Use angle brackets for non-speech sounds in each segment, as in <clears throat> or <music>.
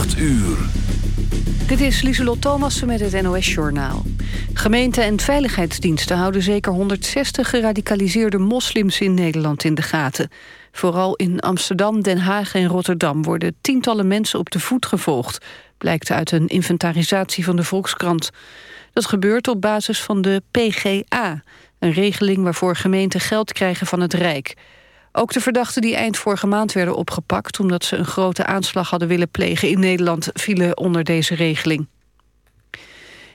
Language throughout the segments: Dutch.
8 uur. Dit is Lieselot Thomassen met het NOS-journaal. Gemeenten en veiligheidsdiensten houden zeker 160 geradicaliseerde moslims in Nederland in de gaten. Vooral in Amsterdam, Den Haag en Rotterdam worden tientallen mensen op de voet gevolgd, blijkt uit een inventarisatie van de Volkskrant. Dat gebeurt op basis van de PGA, een regeling waarvoor gemeenten geld krijgen van het Rijk. Ook de verdachten die eind vorige maand werden opgepakt... omdat ze een grote aanslag hadden willen plegen in Nederland... vielen onder deze regeling.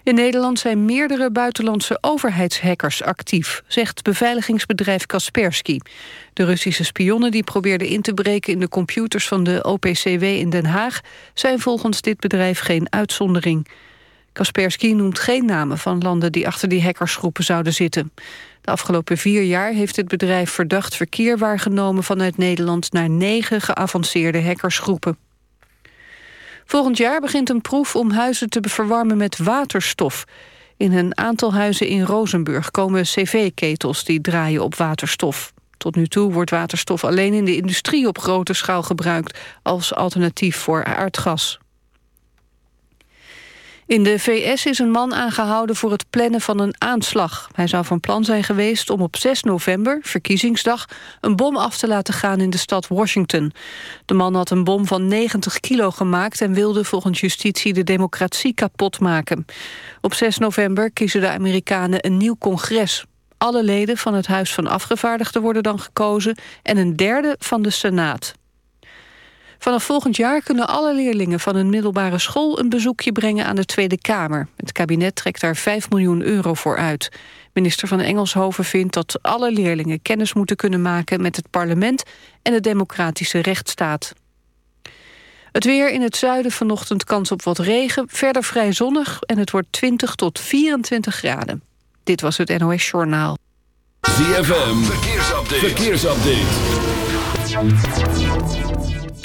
In Nederland zijn meerdere buitenlandse overheidshackers actief... zegt beveiligingsbedrijf Kaspersky. De Russische spionnen die probeerden in te breken... in de computers van de OPCW in Den Haag... zijn volgens dit bedrijf geen uitzondering. Kaspersky noemt geen namen van landen die achter die hackersgroepen zouden zitten. De afgelopen vier jaar heeft het bedrijf verdacht verkeer waargenomen vanuit Nederland naar negen geavanceerde hackersgroepen. Volgend jaar begint een proef om huizen te verwarmen met waterstof. In een aantal huizen in Rozenburg komen cv-ketels die draaien op waterstof. Tot nu toe wordt waterstof alleen in de industrie op grote schaal gebruikt als alternatief voor aardgas. In de VS is een man aangehouden voor het plannen van een aanslag. Hij zou van plan zijn geweest om op 6 november, verkiezingsdag... een bom af te laten gaan in de stad Washington. De man had een bom van 90 kilo gemaakt... en wilde volgens justitie de democratie kapot maken. Op 6 november kiezen de Amerikanen een nieuw congres. Alle leden van het Huis van Afgevaardigden worden dan gekozen... en een derde van de Senaat. Vanaf volgend jaar kunnen alle leerlingen van een middelbare school... een bezoekje brengen aan de Tweede Kamer. Het kabinet trekt daar 5 miljoen euro voor uit. Minister van Engelshoven vindt dat alle leerlingen kennis moeten kunnen maken... met het parlement en de democratische rechtsstaat. Het weer in het zuiden vanochtend kans op wat regen. Verder vrij zonnig en het wordt 20 tot 24 graden. Dit was het NOS Journaal. ZFM, verkeersupdate. verkeersupdate.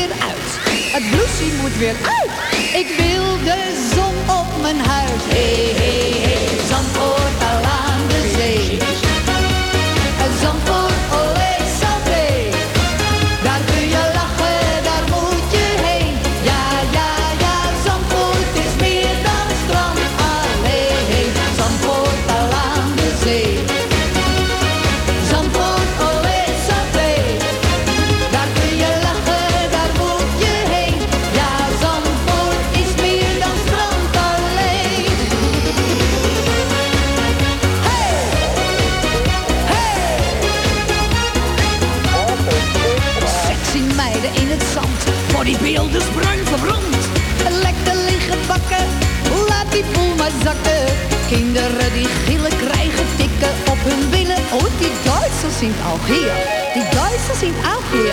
Uit, het blousie moet weer uit. Ik wil de zon op mijn huid. Hey, hey, hey, Zandvoort al aan zee. Kinderen die gillen krijgen tikken op hun billen. Oh, die Duitsers sind auch hier. Die Duitsers sind auch hier.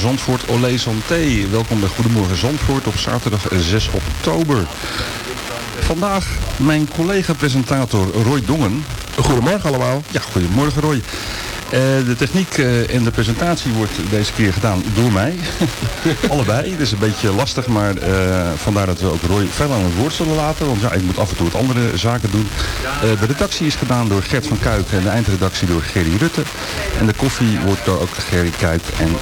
Zandvoort Olé Santé. Welkom bij Goedemorgen Zandvoort op zaterdag 6 oktober. Vandaag mijn collega-presentator Roy Dongen. Goedemorgen allemaal. Ja, goedemorgen Roy. Eh, de techniek eh, en de presentatie wordt deze keer gedaan door mij. <laughs> Allebei. Het is een beetje lastig, maar eh, vandaar dat we ook Roy veel aan het woord zullen laten. Want ja, ik moet af en toe wat andere zaken doen. De redactie is gedaan door Gert van Kuik en de eindredactie door Gerry Rutte. En de koffie wordt door ook Gerry Kuik en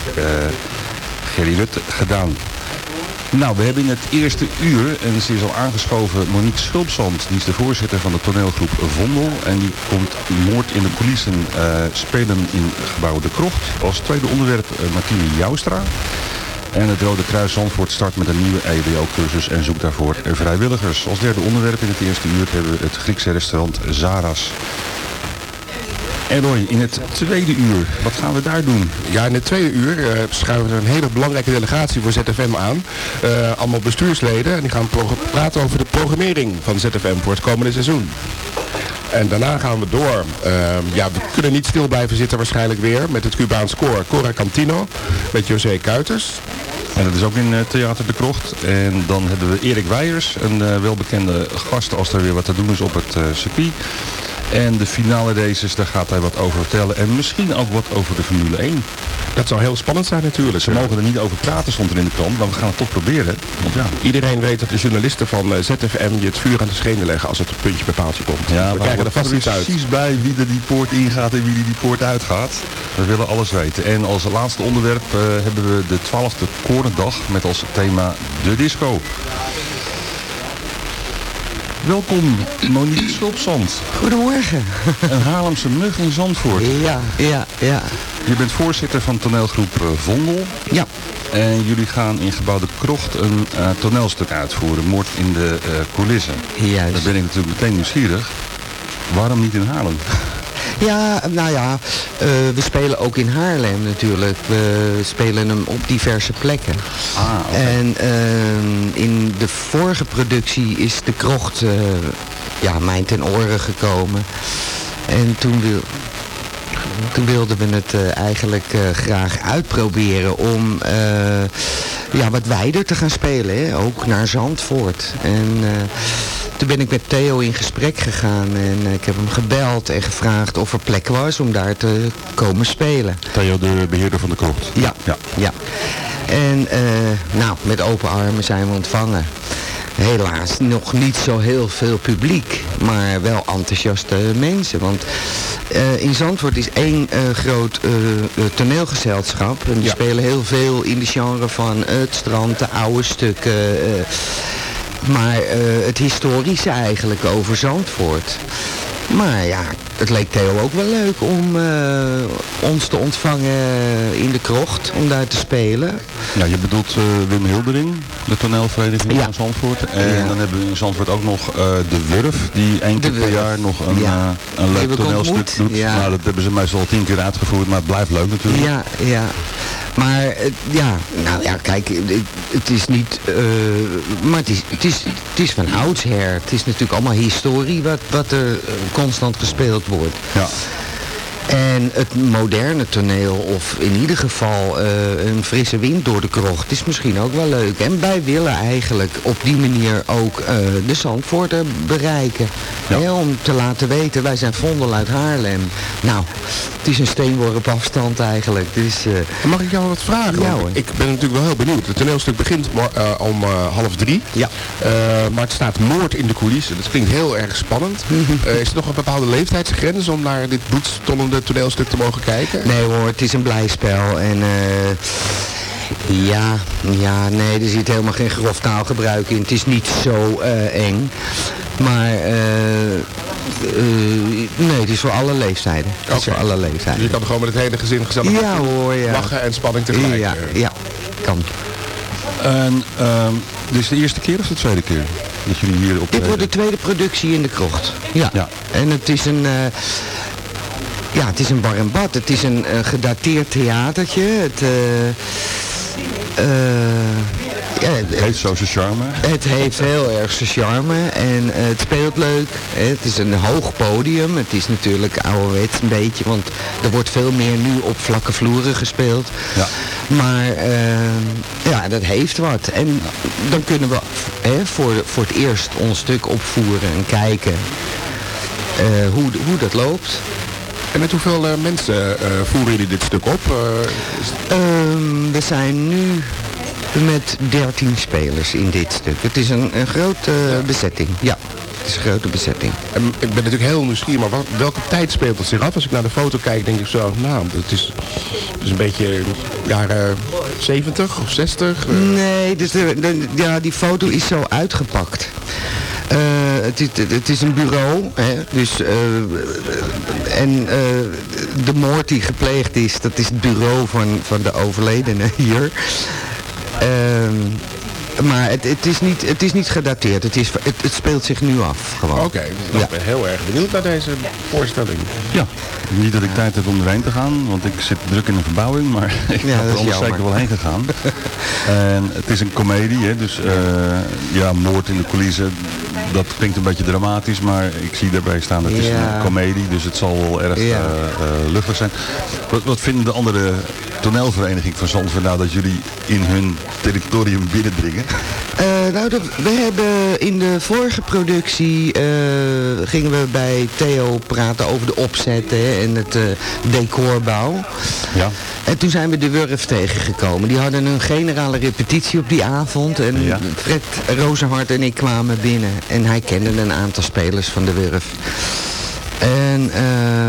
Gerry Rutte gedaan. Nou, we hebben in het eerste uur, en ze is al aangeschoven, Monique Schulpzand. Die is de voorzitter van de toneelgroep Vondel. En die komt Moord in de coulissen eh, spelen in gebouw De Krocht. Als tweede onderwerp uh, Martine Joustra. En het Rode Kruis Zandvoort start met een nieuwe EWO-cursus en zoekt daarvoor vrijwilligers. Als derde onderwerp in het eerste uur hebben we het Griekse restaurant Zara's. En Roy, in het tweede uur, wat gaan we daar doen? Ja, in het tweede uur eh, schuiven we een hele belangrijke delegatie voor ZFM aan. Eh, allemaal bestuursleden. En die gaan praten over de programmering van ZFM voor het komende seizoen. En daarna gaan we door. Eh, ja, we kunnen niet stil blijven zitten waarschijnlijk weer met het Cubaans koor Cora Cantino met José Kuiters. En dat is ook in eh, Theater de Krocht. En dan hebben we Erik Weijers, een eh, welbekende gast als er weer wat te doen is op het eh, circuit. En de finale races, daar gaat hij wat over vertellen. En misschien ook wat over de Formule 1. Dat zou heel spannend zijn natuurlijk. Ze mogen er niet over praten, stond er in de krant. Maar we gaan het toch proberen. Want ja, Iedereen weet dat de journalisten van eh, ZFM je het vuur aan de schenen leggen als het puntje bij paaltje komt. ja we krijgen er vast iets uit. precies bij wie er die poort ingaat en wie er die poort uitgaat. We willen alles weten. En als laatste onderwerp eh, hebben we de 12e Korendag met als thema de disco. Welkom Monique Schulpzand. Goedemorgen. <laughs> Een Haarlemse mug in Zandvoort. Ja, ja, ja. Je bent voorzitter van toneelgroep eh, Vondel. Ja, En jullie gaan in gebouw De Krocht een eh, toneelstuk uitvoeren. Moord in de eh coulissen. Dan juist. ben ik natuurlijk meteen nieuwsgierig. Waarom niet in Haarlem? Ja, nou ja, eh, we spelen ook in Haarlem natuurlijk. We spelen hem op diverse plekken. Ah. En ehm, in de vorige productie is de krocht eh, ja, mij ten oren gekomen. En toen, wil, toen wilden we het eh, eigenlijk graag uitproberen om ja, wat wijder te gaan spelen. Hè? Ook naar Zandvoort. En toen ben ik met Theo in gesprek gegaan en ik heb hem gebeld en gevraagd of er plek was om daar te komen spelen. Theo, de beheerder van de krocht. Ja, Ja. ja. En eh, nou, met open armen zijn we ontvangen. Helaas nog niet zo heel veel publiek, maar wel enthousiaste mensen. Want eh, in Zandvoort is één eh, groot toneelgezelschap. En die Ja. spelen heel veel in de genre van het strand, de oude stukken. Maar eh, het historische eigenlijk over Zandvoort. Maar ja, het leek Theo ook wel leuk om eh, ons te ontvangen in de krocht, om daar te spelen. Ja, je bedoelt eh, Wim Hildering, de toneelvereniging Ja. van Zandvoort. En Ja. dan hebben we in Zandvoort ook nog De Wurf, die één keer per jaar nog een, Ja. een leuk toneelstuk doet. Ja. Nou, dat hebben ze meestal al tien keer uitgevoerd, maar het blijft leuk natuurlijk. Ja, ja. Maar eh, ja, nou ja, kijk, het, het is niet, eh, maar het is, het, is, het is van oudsher. Het is natuurlijk allemaal historie wat, wat er eh, constant gespeeld wordt. Ja. En het moderne toneel, of in ieder geval eh, een frisse wind door de krocht, is misschien ook wel leuk. En wij willen eigenlijk op die manier ook eh, de Zandvoorter bereiken. Ja. Hè, om te laten weten, wij zijn Vondel uit Haarlem. Nou, het is een steenworp afstand eigenlijk. Dus, eh, Mag ik jou wat vragen? Ja, ik ben natuurlijk wel heel benieuwd. Het toneelstuk begint om half drie. Ja. Maar het staat moord in de coulissen. Dat klinkt heel erg spannend. Eh, is er nog een bepaalde leeftijdsgrens om naar dit bloedstollende toneelstuk te mogen kijken? nee hoor, het is een blijspel. En eh, ja, ja, nee, er zit helemaal geen grof taalgebruik in. Het is niet zo eh, eng. Maar eh, eh, nee, het is voor alle leeftijden. Het is voor alle Dus je leeftijden. kan gewoon met het hele gezin gezellig Ja hoor, ja. lachen en spanning tegelijk. Ja, ja, kan. En ehm, dit is de eerste keer of de tweede keer dat jullie hier op Dit wordt de tweede productie in de krocht. Ja. Ja. En het is een... eh, ja, het is een bar en bad. Het is een, eh, gedateerd theatertje. Het, eh, eh, ja, het- Heeft zo zijn charme. het heeft heel erg zijn charme en het speelt leuk. Het is een hoog podium. Het is natuurlijk ouderwets een beetje, want er wordt veel meer nu op vlakke vloeren gespeeld. Ja. Maar ja, dat heeft wat. En dan kunnen we hè, voor, voor het eerst ons stuk opvoeren en kijken eh, hoe, hoe dat loopt. En met hoeveel eh, mensen eh, voeren jullie dit stuk op? Eh, Ehm, we zijn nu met 13 spelers in dit stuk. Het is een, een grote bezetting. Ja, het is een grote bezetting. en ik ben natuurlijk heel nieuwsgierig, maar wat, welke tijd speelt het zich af? Als ik naar de foto kijk, denk ik zo, nou, dat is, is een beetje jaren 70 of 60. eh. Nee, dus de, de- ja, die foto is zo uitgepakt. Het, is, het is een bureau, hè, dus, eh, en eh, de moord die gepleegd is, dat is het bureau van, van de overledene <laughs> hier. Maar het, het, is niet, het is niet gedateerd, het, is, het, het speelt zich nu af gewoon. Oké, Ja. ik ben heel erg benieuwd naar deze voorstelling. Ja. Niet dat ik tijd heb om erheen te gaan, want ik zit druk in een verbouwing, maar <laughs> ik Ja, had dat er anders zeker wel heen gegaan. en het is een komedie, hè, dus eh, ja, moord in de coulissen, dat klinkt een beetje dramatisch, maar ik zie daarbij staan, het is Ja. een komedie, dus het zal wel erg Ja. eh, eh, luchtig zijn. Wat, wat vinden de andere toneelvereniging van Zandvoort nou dat jullie in hun territorium binnendringen? Eh, nou, dat, we hebben in de vorige productie eh, gingen we bij Theo praten over de opzet hè, en het eh, decorbouw. Ja. En toen zijn we de Wurf tegengekomen. Die hadden een generale repetitie op die avond. En Ja. Fred Rozenhart en ik kwamen binnen. En hij kende een aantal spelers van de Wurf. En eh,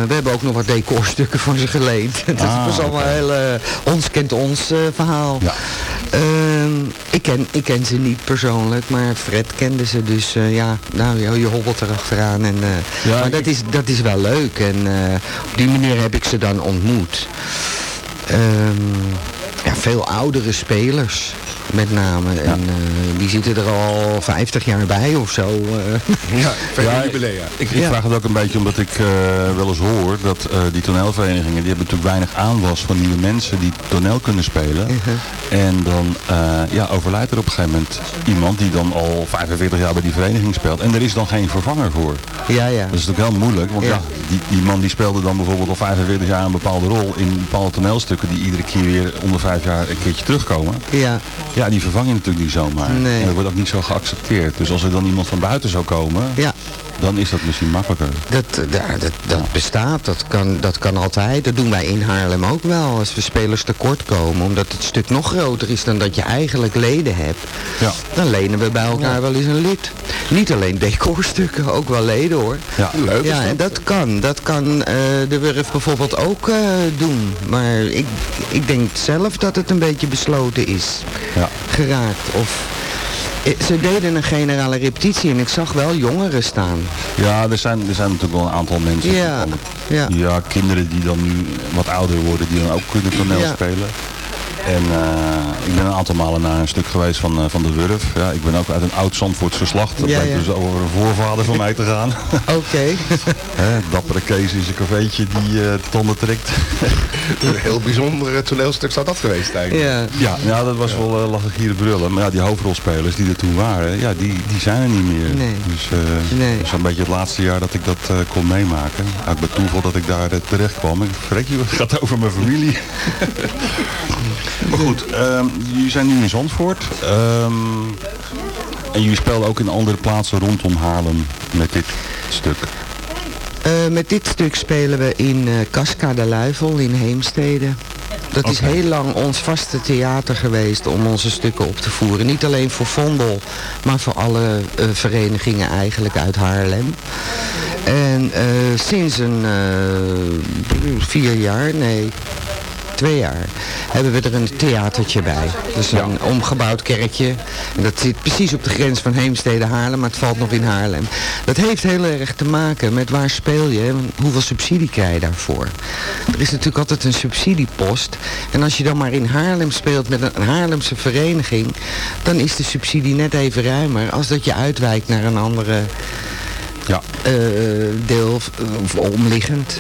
we hebben ook nog wat decorstukken van ze geleend. <laughs> Dat Ah, was allemaal heel eh, ons kent ons eh, verhaal. Ja. Ehm, ik, ken, ik ken ze niet persoonlijk, maar Fred kende ze. Dus ja, nou, je, je hobbelt erachteraan. En, Ja, maar dat is, dat is wel leuk. En op die manier heb ik ze dan ontmoet. Ehm, ja, veel oudere spelers. Met name. En eh, die zitten er al 50 jaar bij of zo. eh. Ja, <laughs> Ja, jubilea. Ik, ik Ja. vraag het ook een beetje omdat ik eh, wel eens hoor dat eh, die toneelverenigingen, die hebben natuurlijk weinig aanwas van nieuwe mensen die toneel kunnen spelen. En dan eh, ja, overlijdt er op een gegeven moment iemand die dan al 45 jaar bij die vereniging speelt. En er is dan geen vervanger voor. ja, ja. Dat is natuurlijk heel moeilijk, want ja. Ja. die, die man die speelde dan bijvoorbeeld al 45 jaar een bepaalde rol in bepaalde toneelstukken die iedere keer weer om de vijf jaar een keertje terugkomen. ja. Ja, die vervang je natuurlijk niet zomaar. Nee. En dat wordt ook niet zo geaccepteerd. Dus als er dan iemand van buiten zou komen, Ja. Dan is dat misschien makkelijker. Dat, eh, ja, dat, dat bestaat, dat kan, dat kan altijd. Dat doen wij in Haarlem ook wel, als we spelers tekort komen. Omdat het stuk nog groter is dan dat je eigenlijk leden hebt. Ja. Dan lenen we bij elkaar wel eens een lid. Niet alleen decorstukken, ook wel leden hoor. Ja. Leuk is Ja, en dat kan. Dat kan eh, de Wurf bijvoorbeeld ook eh, doen. Maar ik, ik denk zelf dat het een beetje besloten is Ja. geraakt. Of Ze deden een generale repetitie en ik zag wel jongeren staan. Ja, er zijn, er zijn natuurlijk wel een aantal mensen. Ja, dan- ja. kinderen die dan nu wat ouder worden, die dan ook kunnen toneel Ja. spelen. En eh, ik ben een aantal malen naar een stuk geweest van, eh, van de Wurf. Ja, ik ben ook uit een oud Zandvoorts geslacht. Dat Ja, dus over een voorvader van mij te gaan. <laughs> Oké. <laughs> Hè, dappere Kees is een cafeetje die eh tanden trekt. <laughs> Een heel bijzonder toneelstuk zou dat geweest zijn. ja. Ja, ja, dat was wel uh, lastig hier brullen. Maar ja, die hoofdrolspelers die er toen waren, ja, die, die zijn er niet meer. Nee. Dus eh Nee. dat is een beetje het laatste jaar dat ik dat eh, kon meemaken. Ook bij toeval dat ik daar terecht kwam. Ik verrek je, het gaat over mijn familie. Maar goed, ehm, jullie zijn nu in Zandvoort. Ehm, en jullie spelen ook in andere plaatsen rondom Haarlem met dit stuk. Eh, met dit stuk spelen we in eh Casca de Luifel in Heemstede. Dat is heel lang ons vaste theater geweest om onze stukken op te voeren. Niet alleen voor Vondel, maar voor alle eh, verenigingen eigenlijk uit Haarlem. En sinds een vier jaar, nee, twee jaar, hebben we er een theatertje bij. Dus een omgebouwd kerkje. En dat zit precies op de grens van Heemstede Haarlem, maar het valt nog in Haarlem. Dat heeft heel erg te maken met waar speel je en hoeveel subsidie krijg je daarvoor. Er is natuurlijk altijd een subsidiepost. En als je dan maar in Haarlem speelt met een Haarlemse vereniging, dan is de subsidie net even ruimer als dat je uitwijkt naar een andere Ja. eh, deel of, of omliggend.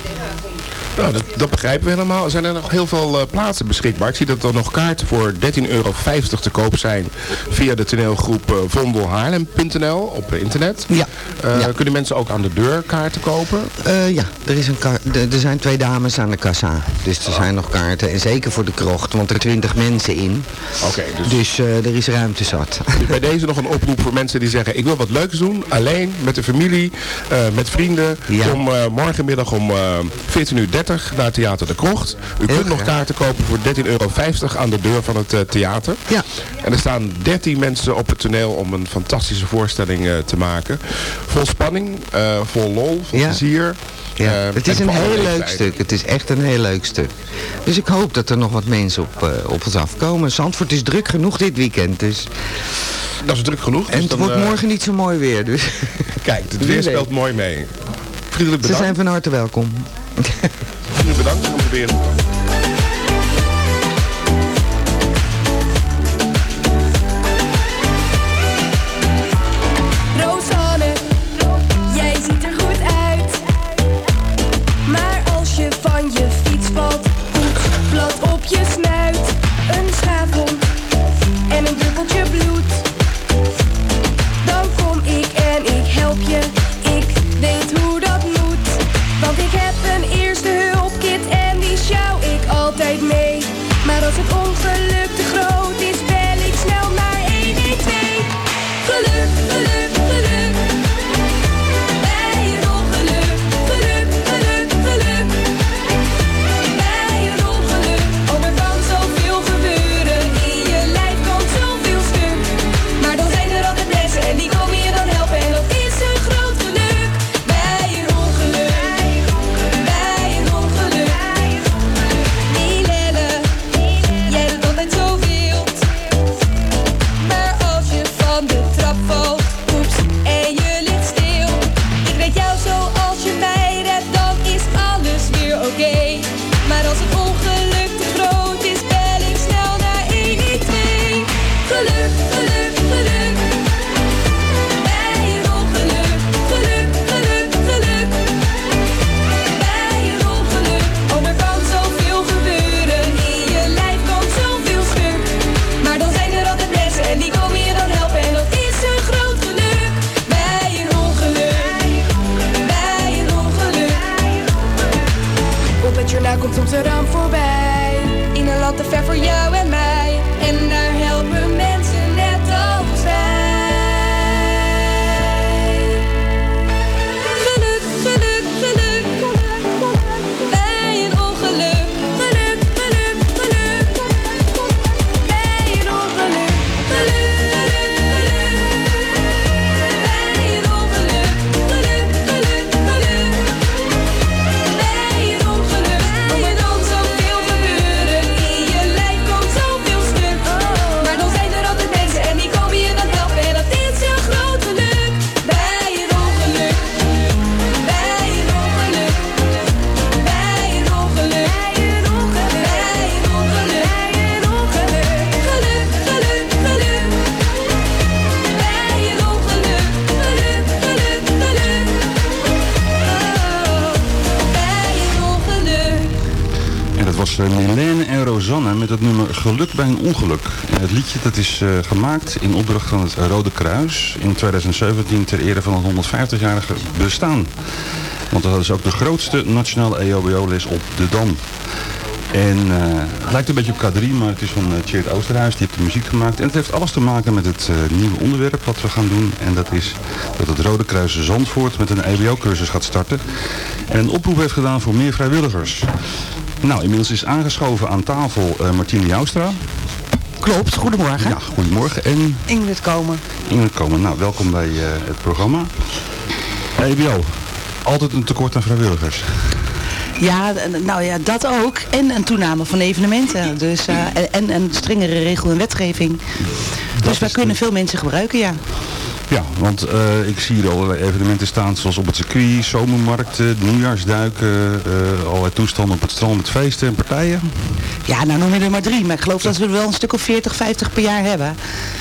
Nou, dat, dat begrijpen we helemaal. Er zijn er nog heel veel eh, plaatsen beschikbaar. Ik zie dat er nog kaarten voor 13,50 euro te koop zijn via de toneelgroep eh, vondelhaarlem.nl op eh, internet. Ja. Ja. Kunnen mensen ook aan de deur kaarten kopen? Ja, er, is een er zijn twee dames aan de kassa. Dus er zijn nog kaarten. En zeker voor de krocht, want er zijn twintig mensen in. Oké, dus, Dus er is ruimte zat. <laughs> dus bij deze nog een oproep voor mensen die zeggen... ik wil wat leuks doen, alleen, met de familie, met vrienden. Ja. Eh, morgenmiddag om eh 14.30 uur naar Theater de Krocht. U kunt nog kaarten kopen voor 13,50 euro aan de deur van het eh, theater. Ja. En er staan 13 mensen op het toneel om een fantastische voorstelling eh, te maken. Vol spanning, eh, vol lol, vol Ja. plezier. Ja, het is en een heel leuk stuk. Het is echt een heel leuk stuk. Dus ik hoop dat er nog wat mensen op, op ons afkomen. Zandvoort is druk genoeg dit weekend. Dus. Dat is druk genoeg. En dus het dan, wordt morgen niet zo mooi weer. Dus Kijk, het weer speelt mooi mee. Vriendelijk ze bedankt. zijn van harte welkom. Bedankt. We gaan proberen. Milène en Rosanne met het nummer Geluk bij een ongeluk. En het liedje dat is eh, gemaakt in opdracht van het Rode Kruis in 2017 ter ere van het 150-jarige bestaan. Want dat is ook de grootste nationale E EHBO-les op de Dam. En eh, het lijkt een beetje op K3, maar het is van uh, Oosterhuis. Die heeft de muziek gemaakt. En het heeft alles te maken met het nieuwe onderwerp wat we gaan doen. En dat is dat het Rode Kruis Zandvoort met een EBO-cursus gaat starten. En een oproep heeft gedaan voor meer vrijwilligers. Nou, inmiddels is aangeschoven aan tafel eh, Martine Joustra. Klopt, goedemorgen. Ja, goedemorgen. En Ingrid Komen. Ingrid Komen. Nou, welkom bij eh, het programma. EBO, altijd een tekort aan vrijwilligers. Ja, nou ja, dat ook. En een toename van evenementen. Dus, eh, en- en een strengere regel en wetgeving. Dus wij kunnen de- veel mensen gebruiken, ja. Ja, want eh, ik zie hier allerlei evenementen staan zoals op het circuit, zomermarkten, nieuwjaarsduiken, eh allerlei toestanden op het strand met feesten en partijen. Ja, nou noem je er maar drie. Maar ik geloof dat we er wel een stuk of 40, 50 per jaar hebben.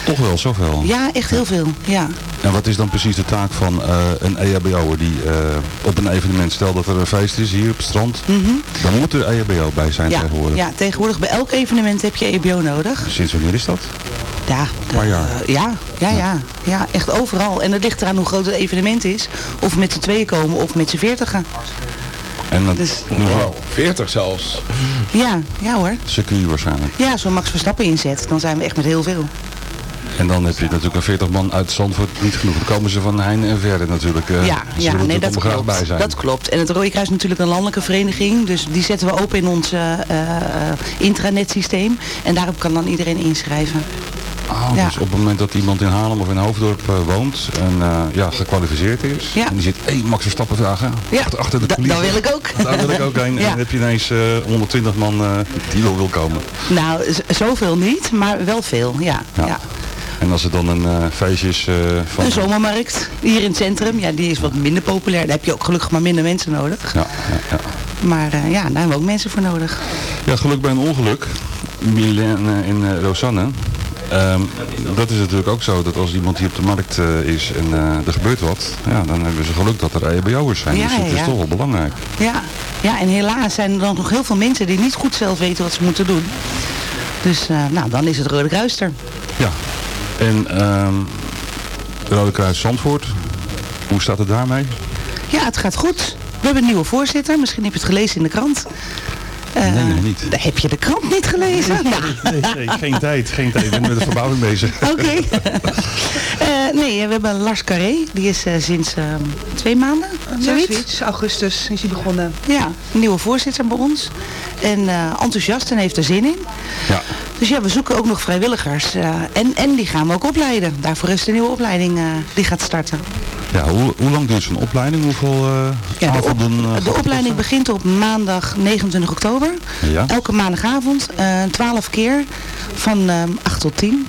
Toch wel zoveel. Ja, echt heel veel. Ja. En wat is dan precies de taak van eh, een EHBO'er die op een evenement, stel dat er een feest is hier op het strand, dan moet er EHBO bij zijn Ja, tegenwoordig. ja, tegenwoordig bij elk evenement heb je EBO nodig. Sinds wanneer is dat? Ja, Een paar jaar. eh, ja, ja, ja, ja, echt overal. En het ligt eraan hoe groot het evenement is. Of we met z'n tweeën komen of met z'n veertigen. En dat Dus- Wow, 40 zelfs. Ja, ja hoor. circuit waarschijnlijk. Ja, zo'n Max Verstappen inzet, dan zijn we echt met heel veel. En dan heb je natuurlijk een 40 man uit Zandvoort niet genoeg. Dan komen ze van heine en verre natuurlijk. eh, ja, ja nee, dat graag bij klopt. zijn. Dat klopt. En het Rode Kruis is natuurlijk een landelijke vereniging. Dus die zetten we open in ons eh, eh, intranet systeem. En daarop kan dan iedereen inschrijven. Oh, Ja. Dus op het moment dat iemand in Haarlem of in Hoofddorp eh, woont en eh, ja, gekwalificeerd is. Ja. En die zit, hé, hey, Max Verstappen vragen. Ja, Achter, achter de da- coulissen. dan wil ik ook. <laughs> Daar wil ik ook heen. En dan heb je ineens eh, 120 man eh, die wel wil komen. Nou, zoveel niet, maar wel veel, ja. Ja. En als er dan een eh, feestje is van... Een zomermarkt hier in het centrum, ja, die is wat minder populair. Daar heb je ook gelukkig maar minder mensen nodig. Ja, ja, ja. Maar ja, daar hebben we ook mensen voor nodig. ja, geluk bij een ongeluk. Milène en Rosanne. Ehm, dat is natuurlijk ook zo dat als iemand hier op de markt eh, is en eh, er gebeurt wat, ja, dan hebben ze geluk dat er EHBO'ers zijn. Ja, dus dat ja, is ja. toch wel belangrijk. Ja. ja, en helaas zijn er dan nog heel veel mensen die niet goed zelf weten wat ze moeten doen. Dus eh, nou, dan is het Rode Kruis er. Ja, en ehm Rode Kruis Zandvoort, hoe staat het daarmee? Ja, het gaat goed. We hebben een nieuwe voorzitter. Misschien heb je het gelezen in de krant. Eh, Nee, nee, niet. Heb je de krant niet gelezen? Nee, nee, geen tijd, geen tijd. Ik ben met de verbouwing bezig. <laughs> Oké. Eh, nee, we hebben Lars Carré. Die is eh, sinds eh, twee maanden, zoiets. Zoiets, augustus is hij begonnen. Ja, een nieuwe voorzitter bij ons. En eh, enthousiast en heeft er zin in. Ja. Dus ja, we zoeken ook nog vrijwilligers. eh, en, en die gaan we ook opleiden. Daarvoor is de nieuwe opleiding eh, die gaat starten. Ja, hoe, hoe lang duurt zo'n opleiding? Hoeveel Ja, de, op- avonden? de opleiding begint op maandag 29 oktober. Ja. Elke maandagavond, eh 12 keer, van eh 8 tot 10.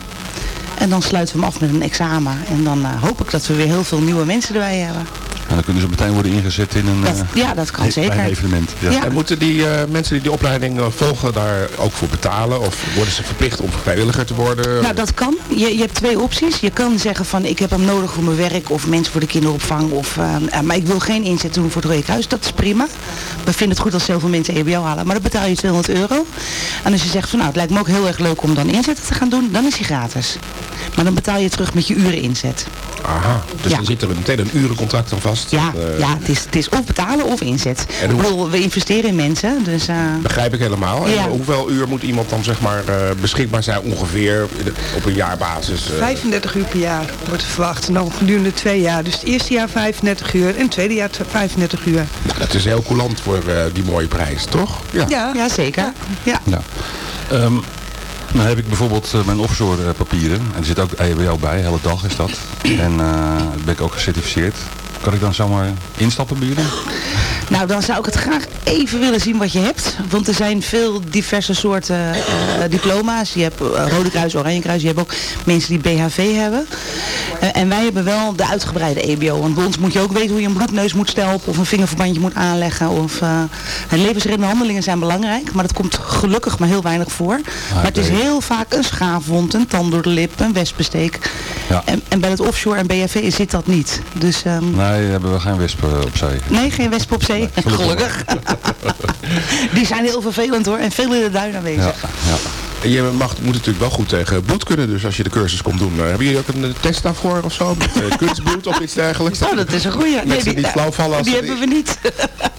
En dan sluiten we hem af met een examen. En dan hoop ik dat we weer heel veel nieuwe mensen erbij hebben. En dan kunnen ze meteen worden ingezet in een, Dat- eh, ja, dat kan zeker. evenement. Ja. Ja. En moeten die eh, mensen die die opleiding eh, volgen daar ook voor betalen? Of worden ze verplicht om vrijwilliger te worden? Nou, dat kan. Je, je hebt twee opties. Je kan zeggen van ik heb hem nodig voor mijn werk of mensen voor de kinderopvang. Of, eh, eh, maar ik wil geen inzet doen voor het Rode Kruis. Dat is prima. We vinden het goed als heel veel mensen EBO halen. Maar dan betaal je 200 euro. En als je zegt van nou het lijkt me ook heel erg leuk om dan inzetten te gaan doen. Dan is hij gratis. Maar dan betaal je terug met je uren inzet. Aha, dus Ja. dan zit er meteen een urencontract aan vast. Ja, Eh, ja het, is, het is of betalen of inzet. En hoe- bedoel, we investeren in mensen. Dus eh, Begrijp ik helemaal. En hoeveel uur moet iemand dan zeg maar eh, beschikbaar zijn ongeveer op een jaarbasis? eh? 35 uur per jaar wordt verwacht. En dan gedurende twee jaar. Dus het eerste jaar 35 uur en het tweede jaar 35 uur. Nou, dat is heel coulant voor die mooie prijs, toch? Ja. Ja, zeker. Ja. Ja. Dan heb ik bijvoorbeeld eh, mijn offshore eh, papieren. En er zit ook EHBO bij, hele dag is dat. <clears throat> En eh ben ik ook gecertificeerd. Kan ik dan zomaar instappen bij jullie? <laughs> Nou, dan zou ik het graag even willen zien wat je hebt. Want er zijn veel diverse soorten eh, diploma's. Je hebt eh, Rode Kruis, Oranje Kruis. Je hebt ook mensen die BHV hebben. Eh, en wij hebben wel de uitgebreide EBO. Want bij ons moet je ook weten hoe je een bloedneus moet stelpen. Of een vingerverbandje moet aanleggen. Of, en levensreddende handelingen zijn belangrijk. Maar dat komt gelukkig maar heel weinig voor. maar het is heel vaak een schaafwond, een tand door de lip, een wespensteek. Ja. En, en bij het offshore en BHV zit dat niet. Dus ehm, Nee, hebben we geen wespen op zee. nee, geen wespen op zee. Nee, gelukkig. <laughs> Die zijn heel vervelend hoor. En veel in de duin aanwezig. En je mag, moet natuurlijk wel goed tegen bloed kunnen, dus als je de cursus komt doen. Eh, hebben jullie ook een eh, test daarvoor of zo? Met uh, <laughs> kunstbloed of iets dergelijks? Oh, dat is een goeie. Mensen die, flauw vallen als die hebben we niet.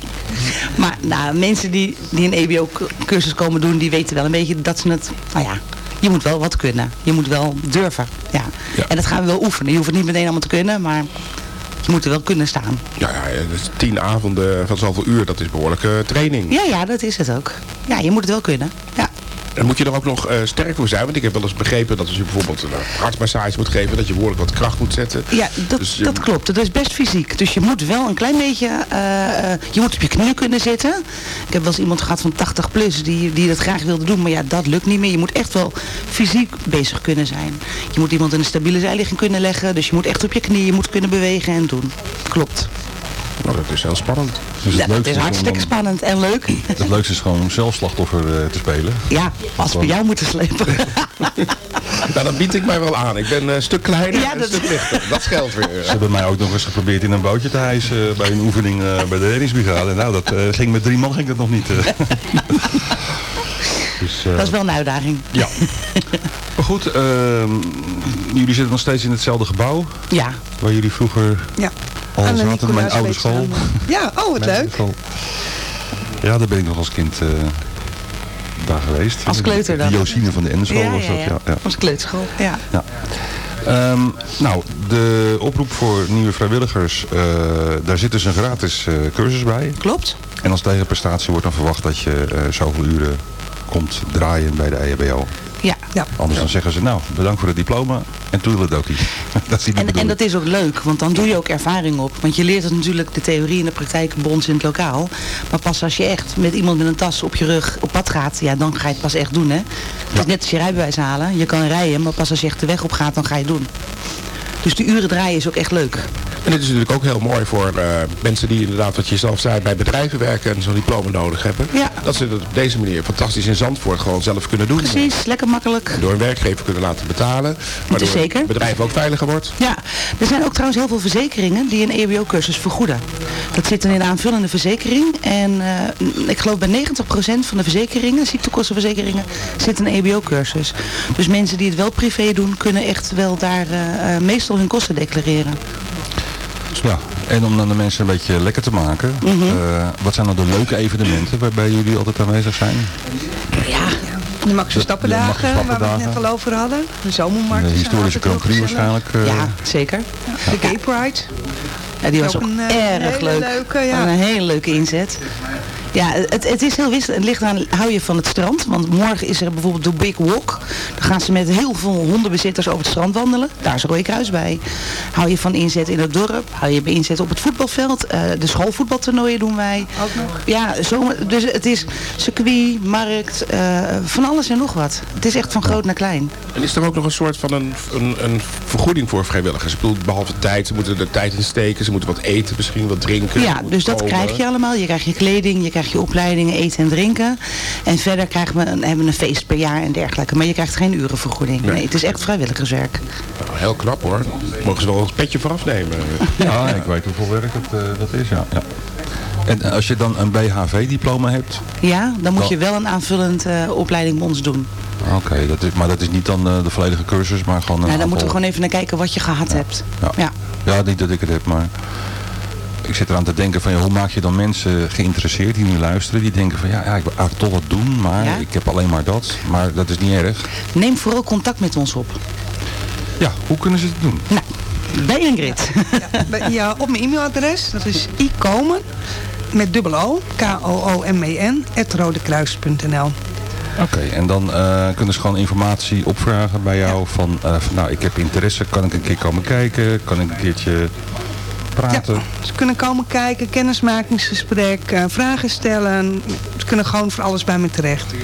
<laughs> maar nou, mensen die, die een EBO-cursus komen doen, die weten wel een beetje dat ze het... Nou ja, je moet wel wat kunnen. Je moet wel durven. Ja. En dat gaan we wel oefenen. Je hoeft het niet meteen allemaal te kunnen, maar je moet er wel kunnen staan. Ja, ja dus tien avonden van zoveel uur, dat is behoorlijke training. Ja, ja, dat is het ook. Ja, je moet het wel kunnen. Ja. En moet je er ook nog eh, sterk voor zijn? Want ik heb wel eens begrepen dat als je bijvoorbeeld een hartmassage moet geven, dat je behoorlijk wat kracht moet zetten. Ja, dat, Dus je- dat klopt. Dat is best fysiek. Dus je moet wel een klein beetje... eh, eh, je moet op je knieën kunnen zitten. Ik heb wel eens iemand gehad van 80 plus die, die dat graag wilde doen. Maar ja, dat lukt niet meer. Je moet echt wel fysiek bezig kunnen zijn. Je moet iemand in een stabiele zijligging kunnen leggen. Dus je moet echt op je knieën moet kunnen bewegen en doen. Klopt. Nou, dat is heel spannend. Dus Ja, dat is hartstikke dan- spannend en leuk. <laughs> Het leukste is gewoon om zelf slachtoffer eh, te spelen. Ja, als we jou moeten slepen. <laughs> Nou, dat bied ik mij wel aan. Ik ben een stuk kleiner Ja, en dat- een stuk lichter. Dat scheelt weer. Ze hebben mij ook nog eens geprobeerd in een bootje te hijsen eh, bij een oefening eh, bij de reddingsbrigade. Nou, dat eh, ging met drie man ging dat nog niet. eh. <laughs> dus, eh, Dat is wel een uitdaging. Ja. Maar goed, ehm, jullie zitten nog steeds in hetzelfde gebouw. Ja. Waar jullie vroeger Ja. De zaten, mijn oude school. Ja, oh wat leuk. School. Ja, daar ben ik nog als kind eh, daar geweest. Als kleuter dan? De Josine van de Endenschool Ja, was ja, dat, ja. ja. ja. Als kleuterschool, ja. Ja. Ehm, nou, de oproep voor nieuwe vrijwilligers, eh, daar zit dus een gratis eh, cursus bij. Klopt. En als tegenprestatie wordt dan verwacht dat je eh, zoveel uren komt draaien bij de EHBO. Ja. ja. Anders dan zeggen ze, nou, bedankt voor het diploma en toedeledokie. <laughs> dat is die En, en dat is ook leuk, want dan doe je ook ervaring op. Want je leert het natuurlijk de theorie en de praktijk bij ons in het lokaal. Maar pas als je echt met iemand met een tas op je rug op pad gaat, ja, dan ga je het pas echt doen, hè. Het is net als je rijbewijs halen. Je kan rijden, maar pas als je echt de weg op gaat, dan ga je het doen. Dus de uren draaien is ook echt leuk. En dit is natuurlijk ook heel mooi voor eh, mensen die inderdaad, wat je zelf zei, bij bedrijven werken en zo'n diploma nodig hebben. Ja. Dat ze dat op deze manier fantastisch in Zandvoort gewoon zelf kunnen doen. Precies, lekker makkelijk. Door een werkgever kunnen laten betalen. Zeker. het bedrijf ook veiliger wordt. Ja, er zijn ook trouwens heel veel verzekeringen die een EHBO-cursus vergoeden. Dat zit dan in een aanvullende verzekering. En eh, ik geloof bij 90% van de verzekeringen, ziektekostenverzekeringen, zit een EHBO-cursus. Dus mensen die het wel privé doen, kunnen echt wel daar eh, hun kosten declareren. Ja, en om dan de mensen een beetje lekker te maken. Mhm. eh, wat zijn nou de leuke evenementen waarbij jullie altijd aanwezig zijn? De Max Verstappendagen, waar we het net al over hadden. De zomermarkt. De is historische Grand Prix waarschijnlijk. eh, Ja, zeker. De Gay Pride. Ja, die was ook, Ook een, eh, erg leuk. leuke, ja. Een hele leuke inzet. Ja, het, het is heel wisselend. Het ligt aan, hou je van het strand? Want morgen is er bijvoorbeeld de Big Walk. Dan gaan ze met heel veel hondenbezitters over het strand wandelen. Daar is Rode Kruis bij. Hou je van inzet in het dorp? Hou je bij inzet op het voetbalveld? Eh, de schoolvoetbaltoernooien doen wij. Ook nog. Ja, zo, dus het is circuit, markt, eh, van alles en nog wat. Het is echt van groot naar klein. En is er ook nog een soort van een, een, een vergoeding voor vrijwilligers? Ik bedoel, behalve tijd, ze moeten er tijd in steken, ze moeten wat eten, misschien wat drinken. Ja, dus dat komen. krijg je allemaal. Je krijgt je kleding, je krijgt je opleidingen, eten en drinken. En verder krijgen we een, hebben we een feest per jaar en dergelijke. Maar je krijgt geen urenvergoeding. Nee, het is echt vrijwilligerswerk. Nou, heel knap hoor. Mogen ze wel een petje voor afnemen. <laughs> Ja, ik weet hoeveel werk het, eh, dat is, ja. ja. En eh, als je dan een BHV-diploma hebt, Ja, dan moet Dan- je wel een aanvullend eh, opleiding bij ons doen. oké, dat is, maar dat is niet dan de volledige cursus, maar gewoon een Nou, dan aantal- moeten we gewoon even naar kijken wat je gehad hebt. Ja. Ja. Ja, niet dat ik het heb, maar ik zit eraan te denken van ja, hoe maak je dan mensen geïnteresseerd die nu luisteren, die denken van ja, ja ik wil eigenlijk toch wat doen, maar Ja? ik heb alleen maar dat, maar dat is niet erg. Neem vooral contact met ons op. Ja, hoe kunnen ze het doen? Nou, bij Ingrid. Bij- Ja, op mijn e-mailadres. Dat is ikomen met dubbel O, K-O-O-M-E-N, at rodekruis.nl. Oké, en dan eh, kunnen ze gewoon informatie opvragen bij jou van, eh, van nou ik heb interesse, kan ik een keer komen kijken, kan ik een keertje praten? Ze kunnen komen kijken, kennismakingsgesprek, eh, vragen stellen. Ze kunnen gewoon voor alles bij me terecht.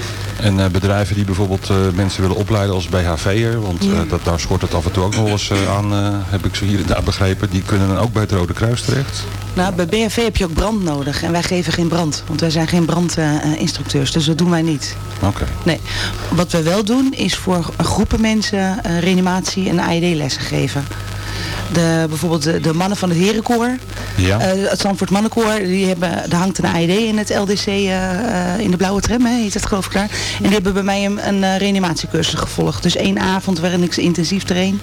En eh, bedrijven die bijvoorbeeld eh, mensen willen opleiden als BHV'er, want eh, dat, daar schort het af en toe ook nog wel eens aan, eh, heb ik zo hier en daar begrepen, die kunnen dan ook bij het Rode Kruis terecht. Nou, bij BHV heb je ook brand nodig. En wij geven geen brand. Want wij zijn geen brandinstructeurs. dus dat doen wij niet. Oké. Nee. Wat we wel doen is voor groepen mensen eh, reanimatie en AED lessen geven. De, bijvoorbeeld de, de mannen van het herenkoor. Ja. Eh, het Zandvoort Mannenkoor, die hebben, daar hangt een AED in het LDC eh, eh, in de blauwe tram, hè, heet het geloof ik daar. En die hebben bij mij een, een reanimatiecursus gevolgd. Dus één avond waarin ik ze intensief train.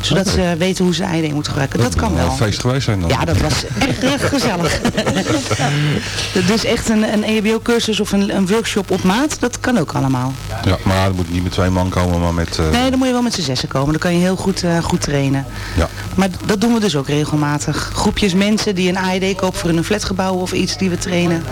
Zodat ze weten hoe ze AED moeten gebruiken. Dat kan moet wel wel. een feest geweest zijn dan. Ja, dat was echt heel gezellig. <laughs> dus echt een, een EHBO-cursus of een, een workshop op maat, dat kan ook allemaal. Ja, maar het moet niet met twee man komen, maar met... eh, Nee, dan moet je wel met z'n zessen komen. Dan kan je heel goed, eh, goed trainen. Ja. Maar dat doen we dus ook regelmatig. Groepjes mensen die een AED kopen voor een flatgebouw of iets die we trainen.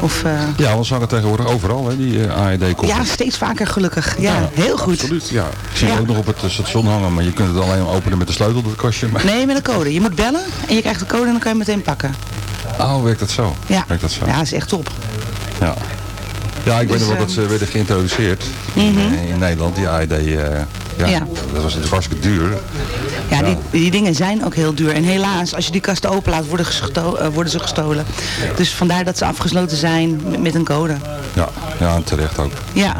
Of, eh, Ja, want ze hangen tegenwoordig overal, hè, die uh, AED-koppen. ja, steeds vaker gelukkig. Ja, heel goed. Absoluut, ja. Ik zie het Ja. ook nog op het eh, station hangen, maar je kunt het alleen openen met de sleutel, dat kostje. Maar... Nee, met een code. Je moet bellen en je krijgt de code en dan kan je hem meteen pakken. Oh, werkt dat zo? Ja, Werkt dat zo? ja dat is echt top. Ja. Ja, ik weet Dus, nog wel dat ehm, ze werden geïntroduceerd in, Mhm. eh, in Nederland, die AED. eh, ja, Ja. dat was natuurlijk hartstikke duur. Ja, Die, die dingen zijn ook heel duur. En helaas, als je die kasten openlaat, worden, gesto- eh, worden ze gestolen. Dus vandaar dat ze afgesloten zijn met, een code. Ja, ja, en terecht ook. Ja.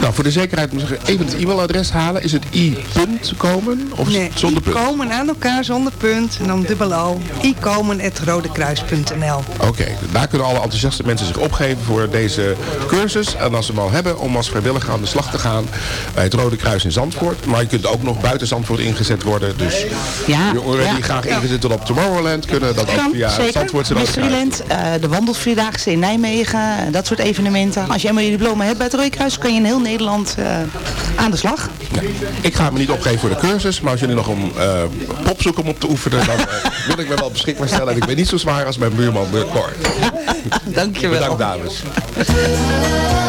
Nou, voor de zekerheid moet ik even het e-mailadres halen. Is het i.komen komen of Nee, zonder punt? komen aan elkaar zonder punt en dan dubbel O. ikomen.rodekruis.nl Oké, daar kunnen alle enthousiaste mensen zich opgeven voor deze cursus. En als ze hem al hebben, om als vrijwilliger aan de slag te gaan bij het Rode Kruis in Zandvoort. Maar je kunt ook nog buiten Zandvoort ingezet worden. Dus Ja, jongeren ja. die graag ingezet worden op Tomorrowland kunnen dat ook Kan, via zeker. Zandvoortse Rode Kruis. Mysteryland, eh, de wandelvierdaagse in Nijmegen, dat soort evenementen. Als je eenmaal je diploma hebt bij het Rode Kruis, kan je in heel Nederland eh, aan de slag. Ja. Ik ga me niet opgeven voor de cursus, maar als jullie nog een eh, pop zoeken om op te oefenen, dan <laughs> wil ik me wel beschikbaar stellen. En ik ben niet zo zwaar als mijn buurman eh, Cor. <laughs> Dankjewel. Bedankt dames. <laughs>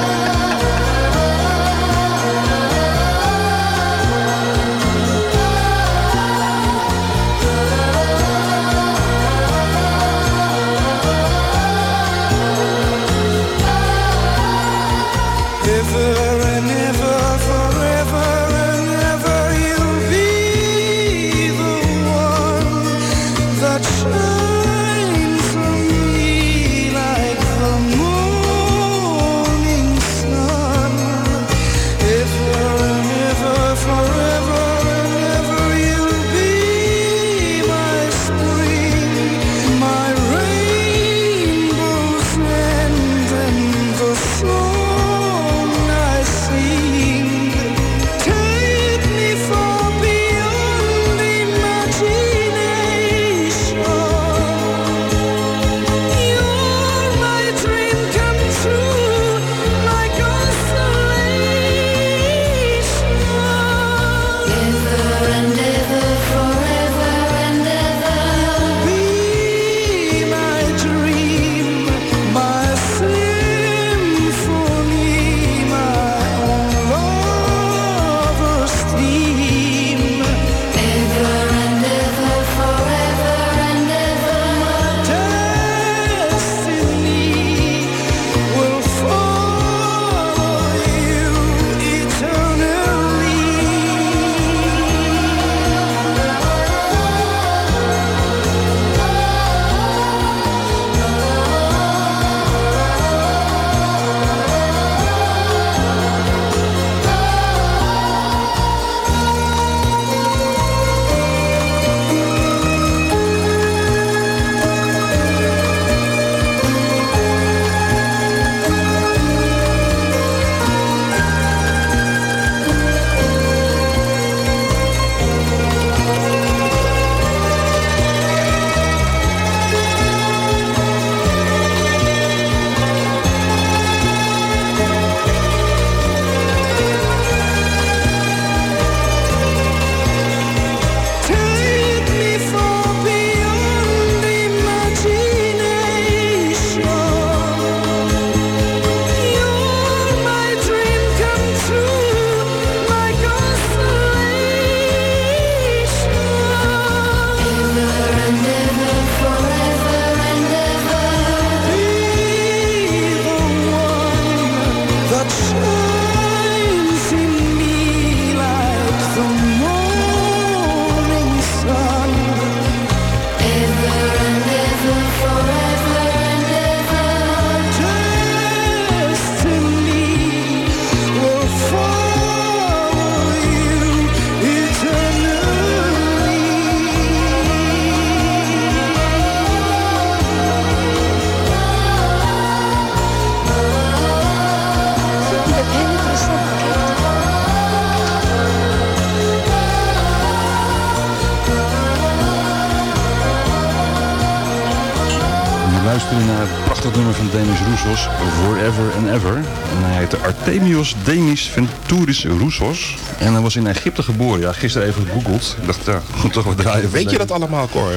Demis Roussos, Forever and Ever. En hij heette Artemios Demis Venturis Roussos. En hij was in Egypte geboren. Ja, gisteren even gegoogeld. Ik dacht, ja, moet <laughs> toch wat draaien. Weet je dat allemaal, Cor?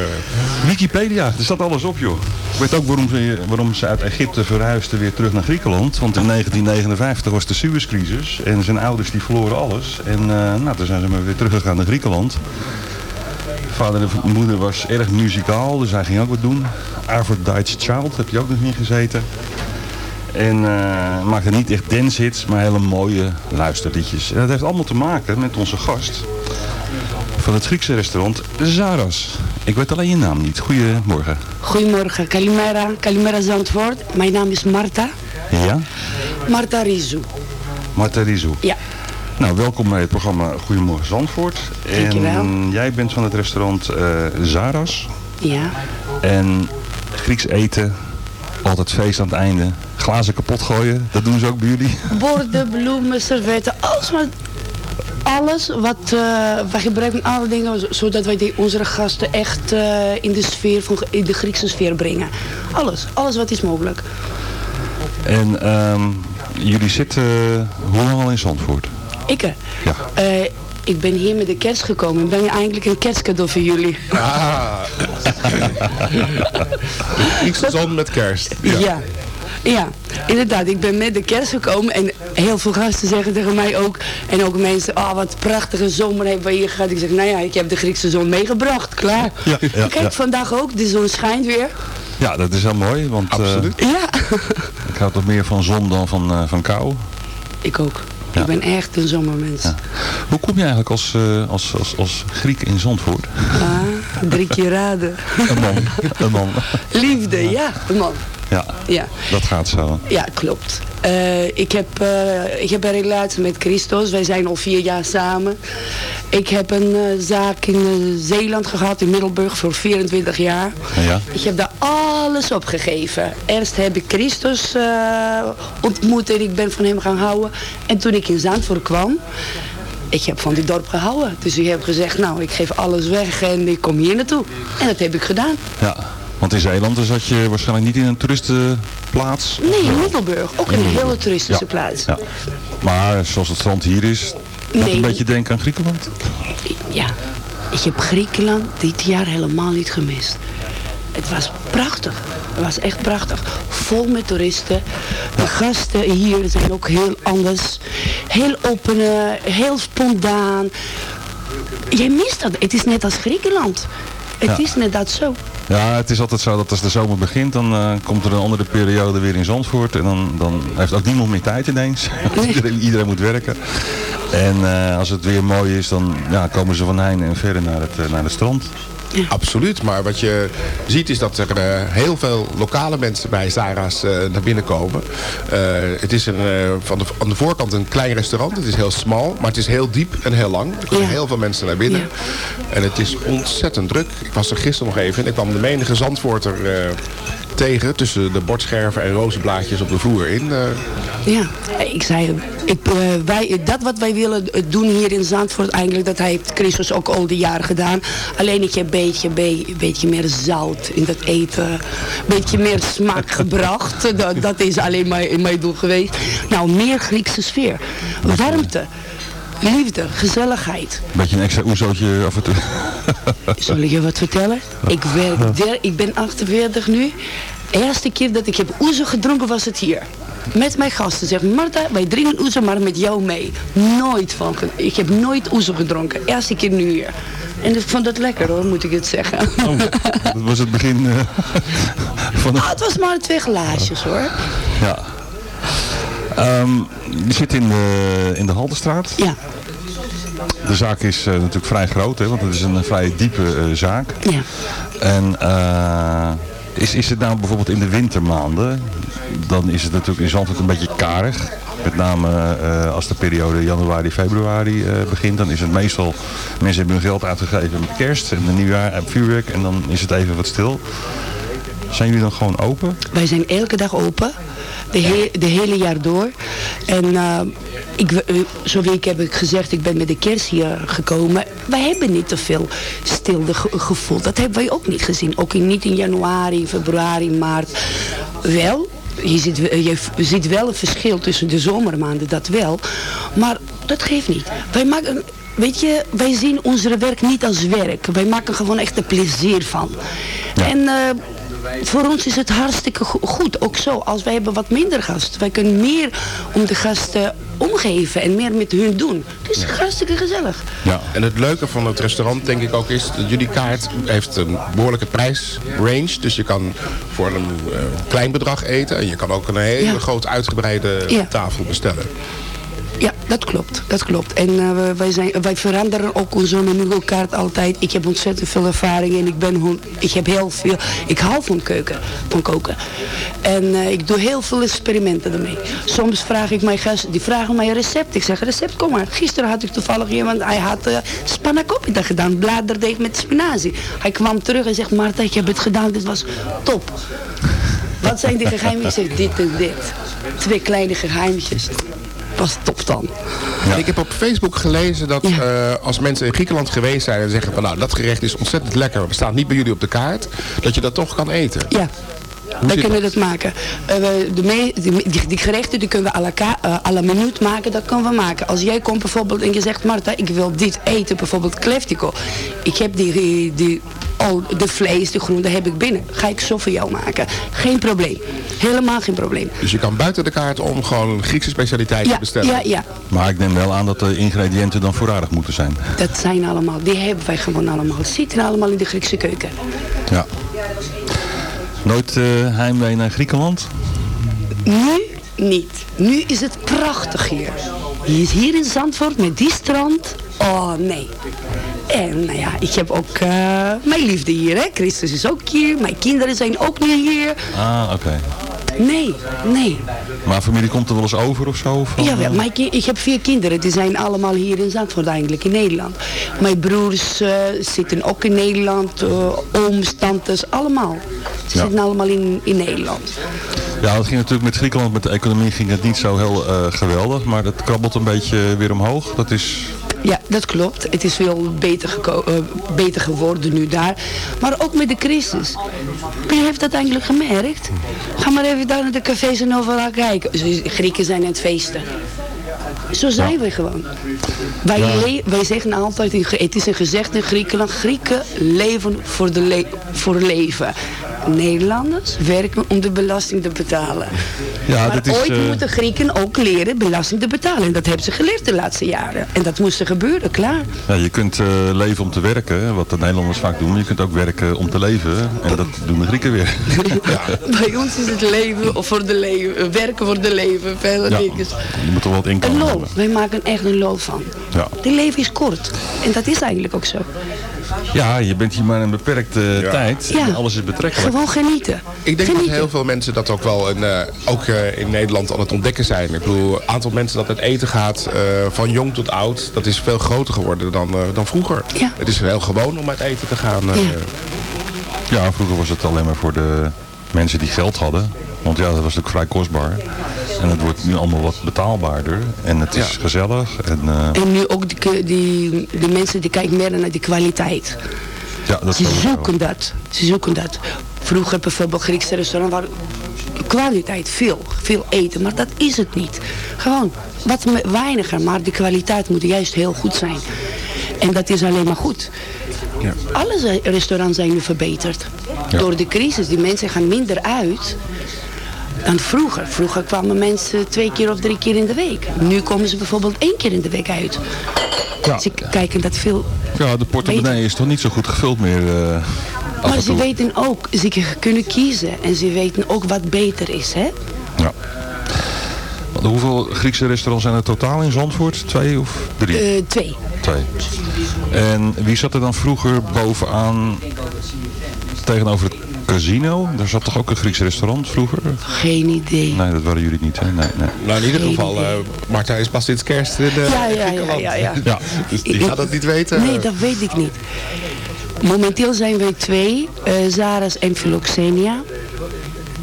Wikipedia, er staat alles op, joh. Ik weet ook waarom ze, waarom ze uit Egypte verhuisde weer terug naar Griekenland. Want in 1959 was de Suezcrisis. En zijn ouders die verloren alles. En eh, nou, toen zijn ze maar weer teruggegaan naar Griekenland. Vader en moeder was erg muzikaal, dus hij ging ook wat doen. Arthur Dites Child, heb je ook nog niet gezeten. En eh, maakte niet echt dancehits, maar hele mooie luisterliedjes. En dat heeft allemaal te maken met onze gast van het Griekse restaurant Zaras. Ik weet alleen je naam niet. Goedemorgen. Goedemorgen, Kalimera, Kalimera Zandvoort. Mijn naam is Marta, Ja? Marta Rizou. Marta Rizou. Ja. Nou, welkom bij het programma Goedemorgen Zandvoort. Dankjewel. En jij bent van het restaurant eh, Zaras. Ja. En Grieks eten, altijd feest aan het einde. Glazen kapot gooien, dat doen ze ook bij jullie. <laughs> Borden, bloemen, servetten, alles wat... Alles wat, eh wij gebruiken alle dingen zodat wij die, onze gasten echt eh, in de sfeer van, in de Griekse sfeer brengen. Alles, alles wat is mogelijk. En ehm, jullie zitten hoe lang al in Zandvoort? Ik, eh, Ja. eh, ik ben hier met de kerst gekomen. Ik ben eigenlijk een kerstcadeau voor jullie. Ah. <laughs> Griekse zon met kerst. Ja. ja. inderdaad. Ik ben met de kerst gekomen en heel veel gasten zeggen tegen mij ook. En ook mensen, ah wat prachtige zomer hebben we hier gehad. Ik zeg, nou ja, ik heb de Griekse zon meegebracht, klaar. Ja, ja, Kijk, ja. vandaag ook, de zon schijnt weer. Ja, dat is heel mooi, want eh, Ja, ik hou toch meer van zon dan van, eh, van kou. ik ook. Ik ben echt een zomermens. Hoe kom je eigenlijk als, eh, als, als, als Griek in Zandvoort? Ah, drie keer <laughs> raden. Een man. Een man. Liefde, ja, een man. Ja, Ja. dat gaat zo. Ja, klopt. Eh, ik, heb, eh, ik heb een relatie met Christos. Wij zijn al vier jaar samen. Ik heb een eh, zaak in Zeeland gehad, in Middelburg, voor 24 jaar. Ja. Ik heb daar alles opgegeven. Eerst heb ik Christus ontmoet en ik ben van hem gaan houden. En toen ik in Zandvoort kwam, ik heb van dit dorp gehouden. Dus ik heb gezegd, nou, ik geef alles weg en ik kom hier naartoe. En dat heb ik gedaan. Ja, want in Zeeland zat je waarschijnlijk niet in een toeristenplaats. Nee, in Middelburg. Ook een hele toeristische Ja. plaats. Ja. Maar zoals het strand hier is, Nee. een beetje denken aan Griekenland. Ja, ik heb Griekenland dit jaar helemaal niet gemist. Het was prachtig. Het was echt prachtig. Vol met toeristen. De gasten hier zijn ook heel anders. Heel open, eh, heel spontaan. Jij mist dat. Het is net als Griekenland. Het Ja. is net dat zo. Ja, het is altijd zo dat als de zomer begint, dan eh, komt er een andere periode weer in Zandvoort. En dan, dan heeft ook niemand meer tijd ineens. <laughs> Iedereen, iedereen moet werken. En eh, als het weer mooi is, dan ja, komen ze van Heijn en verder naar het, eh, naar het strand. Absoluut, maar wat je ziet is dat er eh, heel veel lokale mensen bij Zara's eh, naar binnen komen. Eh, het is een, van de, aan de voorkant een klein restaurant. Het is heel smal, maar het is heel diep en heel lang. Er komen heel veel mensen naar binnen. En het is ontzettend druk. Ik was er gisteren nog even en ik kwam de menige Zandvoorter tegen... tussen de bordscherven en rozenblaadjes op de vloer in. eh. Ja, ik zei, ik, eh, wij, dat wat wij willen eh, doen hier in Zandvoort eigenlijk, dat heeft Christus ook al die jaren gedaan. Alleen ik heb een beetje, be- beetje meer zout in dat eten, een beetje meer smaak <laughs> gebracht. Dat, dat is alleen mijn, mijn doel geweest. Nou, meer Griekse sfeer, warmte, liefde, gezelligheid. Beetje een extra oezootje af en toe. <laughs> Zal ik je wat vertellen? Ik werk der, ik ben 48 nu. De eerste keer dat ik heb oezo gedronken was het hier. Met mijn gasten. Zeg, Marta, wij drinken oezo, maar met jou mee. Nooit van. Ik heb nooit oezo gedronken. Eerste keer nu hier. En ik vond het lekker hoor, moet ik het zeggen. Dat was het begin eh, <laughs> van de... Ah, het was maar twee glaasjes hoor. Ja. Ehm, je zit in de, in de Haldenstraat. Ja. De zaak is eh, natuurlijk vrij groot, hè, want het is een vrij diepe eh, zaak. Ja. En eh, is, is het nou bijvoorbeeld in de wintermaanden, dan is het natuurlijk in Zandvoort een beetje karig. Met name als de periode januari, februari begint, dan is het meestal, mensen hebben hun geld uitgegeven met kerst en de nieuwjaar en vuurwerk en dan is het even wat stil. Zijn jullie dan gewoon open? Wij zijn elke dag open. De, he- de hele jaar door. En eh, ik, eh, zo week heb ik gezegd, ik ben met de kerst hier gekomen. Wij hebben niet te veel stilte ge- gevoeld. Dat hebben wij ook niet gezien. Ook in, niet in januari, februari, maart. Wel, je ziet, je ziet wel een verschil tussen de zomermaanden, dat wel. Maar dat geeft niet. Wij maken, weet je, wij zien ons werk niet als werk. Wij maken gewoon echt een plezier van. En... eh, voor ons is het hartstikke go- goed. Ook zo, als wij hebben wat minder gasten. Wij kunnen meer om de gasten omgeven en meer met hun doen. Het is hartstikke gezellig. Ja. En het leuke van het restaurant denk ik ook is dat jullie kaart heeft een behoorlijke prijsrange. Dus je kan voor een eh, klein bedrag eten en je kan ook een hele Ja. groot uitgebreide Ja. tafel bestellen. Ja, dat klopt. Dat klopt. En eh, wij, zijn, wij veranderen ook onze menukaart altijd. Ik heb ontzettend veel ervaring en ik ben ik heb heel veel, ik hou van keuken, van koken. En eh, ik doe heel veel experimenten ermee. Soms vraag ik mijn gasten, die vragen mij een recept. Ik zeg, recept, kom maar. Gisteren had ik toevallig iemand, hij had uh, spanakopita gedaan, bladerdeeg met spinazie. Hij kwam terug en zegt, Marta, ik heb het gedaan, dit was top. Wat zijn die geheimen? Ik zeg, dit en dit. Twee kleine geheimtjes. Was top dan. Ik heb op Facebook gelezen dat eh, als mensen in Griekenland geweest zijn en zeggen van nou dat gerecht is ontzettend lekker, maar staat niet bij jullie op de kaart, dat je dat toch kan eten. Ja. Wij kunnen dat maken. Eh, we- de me- die, die, die gerechten die kunnen we à la, ka- eh, à la minuut maken, dat kunnen we maken. Als jij komt bijvoorbeeld en je zegt, Marta, ik wil dit eten, bijvoorbeeld kleftico. Ik heb die, die, oh, de vlees, de groente heb ik binnen. Ga ik zo voor jou maken. Geen probleem. Helemaal geen probleem. Dus je kan buiten de kaart om gewoon Griekse specialiteit te Ja, bestellen. ja, ja. Maar ik neem wel aan dat de ingrediënten dan voorradig moeten zijn. Dat zijn allemaal, die hebben wij gewoon allemaal. Het zitten allemaal in de Griekse keuken. Ja. Nooit eh, heimwee naar Griekenland? Nu niet. Nu is het prachtig hier. Hier, hier in Zandvoort met die strand. Oh nee. En nou ja, ik heb ook eh, mijn liefde hier. Hè. Christus is ook hier. Mijn kinderen zijn ook nu hier. Ah, oké. Nee, nee. Maar familie komt er wel eens over of zo? Van, Ja, eh, mijn ki- ik heb vier kinderen. Die zijn allemaal hier in Zandvoort eigenlijk, in Nederland. Mijn broers eh, zitten ook in Nederland. eh ooms, tantes, allemaal. Ze zitten allemaal in, in Nederland. Ja, het ging natuurlijk met Griekenland, met de economie ging het niet zo heel eh, geweldig. Maar het krabbelt een beetje weer omhoog. Dat is... Ja, dat klopt. Het is veel beter, eh, beter geworden nu daar. Maar ook met de crisis. Wie heeft dat eigenlijk gemerkt? Ga maar even daar naar de cafés en overal kijken. Grieken zijn aan het feesten. Zo zijn we gewoon. Wij, wij zeggen altijd, in, het is een gezegd in Griekenland, Grieken leven voor, de le- voor leven. Nederlanders werken om de belasting te betalen. Ja, maar dat is, ooit eh, moeten Grieken ook leren belasting te betalen. En dat hebben ze geleerd de laatste jaren. En dat moest er gebeuren, klaar. Ja, je kunt eh, leven om te werken, wat de Nederlanders vaak doen. Maar je kunt ook werken om te leven. En dat doen de Grieken weer. <laughs> Bij ons is het leven voor de leven, werken voor de leven, verder Ja, je moet er wat inkomen hebben. wij maken echt een loon van. Ja. Die leven is kort. En dat is eigenlijk ook zo. ja, je bent hier maar een beperkte tijd. Ja. En alles is betrekkelijk. Gewoon genieten. Ik denk Genieten. dat heel veel mensen dat ook wel een, eh, ook eh, in Nederland aan het ontdekken zijn. Ik bedoel, een aantal mensen dat het eten gaat eh, van jong tot oud, dat is veel groter geworden dan, eh, dan vroeger. Ja. Het is heel gewoon om uit eten te gaan. eh. Ja. Ja, vroeger was het alleen maar voor de mensen die geld hadden. Want ja, dat was natuurlijk vrij kostbaar. En het wordt nu allemaal wat betaalbaarder. En het is gezellig. En, eh, En nu ook die, die, die mensen die kijken meer naar die kwaliteit. ja, dat Ze zoeken dat. Ze zoeken dat. Vroeger bijvoorbeeld Griekse restaurant waar kwaliteit, veel, veel eten. Maar dat is het niet. Gewoon wat weiniger, maar de kwaliteit moet juist heel goed zijn. En dat is alleen maar goed. Ja. Alle restaurants zijn nu verbeterd. Door de crisis. Die mensen gaan minder uit dan vroeger. Vroeger kwamen mensen twee keer of drie keer in de week. Nu komen ze bijvoorbeeld één keer in de week uit. Ja. Ze kijken dat veel Ja, de portemonnee is toch niet zo goed gevuld meer. eh, Maar ze weten ook, ze kunnen kiezen en ze weten ook wat beter is, hè? Ja. Want Hoeveel Griekse restaurants zijn er totaal in Zandvoort? Twee of drie? Eh, twee. Twee. En wie zat er dan vroeger bovenaan tegenover het casino? Daar zat toch ook een Grieks restaurant vroeger? Geen idee. Nee, dat waren jullie niet, hè? Nee, nee. Nou, in ieder Geen geval, eh Marta is pas sinds kerst in eh, Ja, ja, ja, ja, ja. Ja. Dus die gaat dat niet weten. Nee, dat weet ik niet. Momenteel zijn wij twee, eh Zaras en Philoxenia.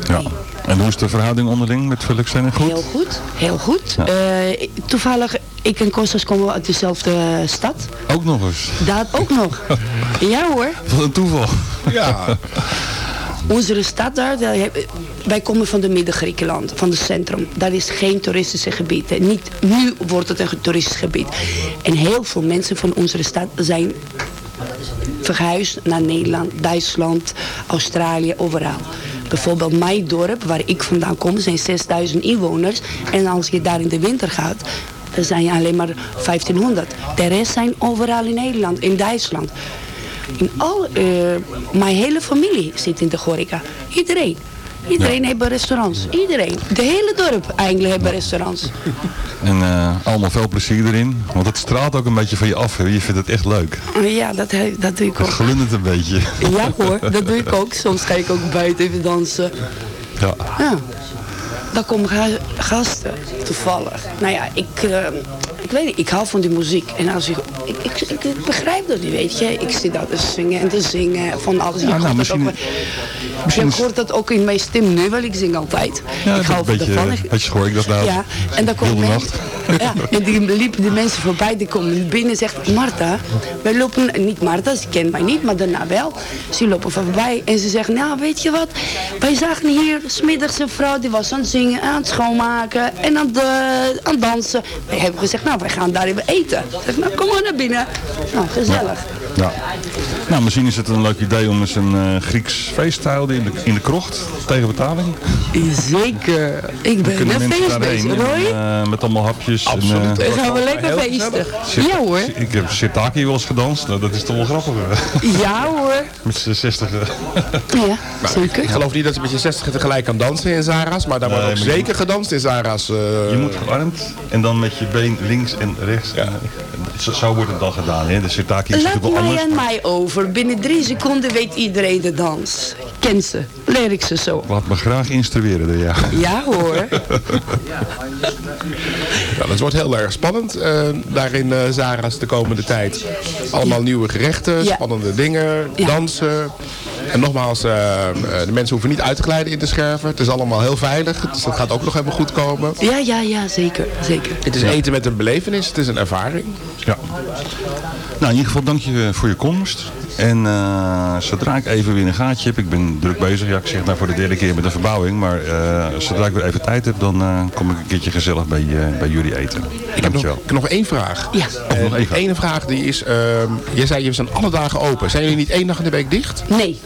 ja. En hoe is de verhouding onderling met Felix en goed? Heel goed, heel goed. Ja. Eh, toevallig, ik en Kostas komen uit dezelfde stad. Ook nog eens. Dat ook nog. <laughs> ja hoor. Wat een toeval. Ja. <laughs> Onze stad daar, heb- wij komen van de Midden-Griekenland, van het centrum. Daar is geen toeristische gebied. Niet, nu wordt het een toeristisch gebied. En heel veel mensen van onze stad zijn verhuisd naar Nederland, Duitsland, Australië, overal. Bijvoorbeeld mijn dorp, waar ik vandaan kom, zijn 6000 inwoners. En als je daar in de winter gaat, zijn je alleen maar 1500. De rest zijn overal in Nederland, in Duitsland. In al, eh, mijn hele familie zit in de horeca. Iedereen. Iedereen heeft restaurants. Iedereen. De hele dorp eigenlijk heeft restaurants. En eh, allemaal veel plezier erin. Want het straalt ook een beetje van je af. hè. Je vindt het echt leuk. Ja, dat, dat doe ik Het ook. glundert een beetje. Ja hoor, dat doe ik ook. Soms ga ik ook buiten even dansen. Ja. Ja. Dan komen ga- gasten, toevallig. Nou ja, ik, eh, ik weet niet, ik hou van die muziek. En als ik, ik, ik, ik- ik begrijp dat niet, weet je. Ik zit daar te zingen en te zingen van alles. Ja, Je nou, dat misschien- ook, je hoort dat ook in mijn stem nu, wel ik zing altijd. Ja, ik hou een van beetje, ervan. een beetje schoor ik dat nou. Ja, en dan mensen, ja, en die liepen de mensen voorbij, die komen binnen en zegt, Marta, wij lopen, niet Marta, ze kent mij niet, maar daarna wel. Ze lopen voorbij en ze zeggen, nou weet je wat, wij zagen hier smiddags een vrouw die was aan het zingen, aan het schoonmaken en aan, aan het dansen. Wij hebben gezegd, nou wij gaan daar even eten. Zeg, nou kom maar naar binnen. Nou, gezellig. Ja. Nou, misschien is het een leuk idee om eens een eh, Grieks feest te houden in de, in de krocht. Tegen betaling. Zeker. Ik ben een feest bezig, hoor. eh, met allemaal hapjes. Absoluut. En, eh, Dan gaan we lekker feesten. Ja hoor. Ik heb Sirtaki wel eens gedanst. Nou, dat is toch wel grappig. hè? Ja hoor. Met z'n zestigen. Ja, zeker. Ik geloof niet dat ze met je 60 tegelijk kan dansen in Zara's, maar daar wordt Nee, ook je zeker gedanst in Zara's. eh, Je moet gearmd en dan met je been links en rechts. En zo, zo wordt het dan gedaan. Hè? De Sirtaki is Laat mij en mij over. Binnen drie seconden weet iedereen de dans. Ken ze. Leer ik ze zo. Laat me graag instrueren door jou. Ja hoor. Ja, dat wordt heel erg spannend eh, daar in eh, Zara's de komende tijd. Allemaal nieuwe gerechten, Ja. spannende dingen, Ja. dansen. En nogmaals, eh, eh, de mensen hoeven niet uit te glijden in de scherven. Het is allemaal heel veilig, dus dat gaat ook nog even goed komen. Ja, ja, ja, zeker. zeker. Het is eten met een belevenis, het is een ervaring. Ja. Nou, in ieder geval dank je voor je komst. En eh, zodra ik even weer een gaatje heb, ik ben druk bezig. Ja, ik zeg nou voor de derde keer met een verbouwing. Maar eh, zodra ik weer even tijd heb, dan eh, kom ik een keertje gezellig bij, eh, bij jullie eten. Ik heb nog, ik heb nog één vraag. Ja. Eh, nog één vraag. ene vraag die is, ehm jij zei je zijn alle dagen open. Zijn jullie niet één dag in de week dicht? Nee.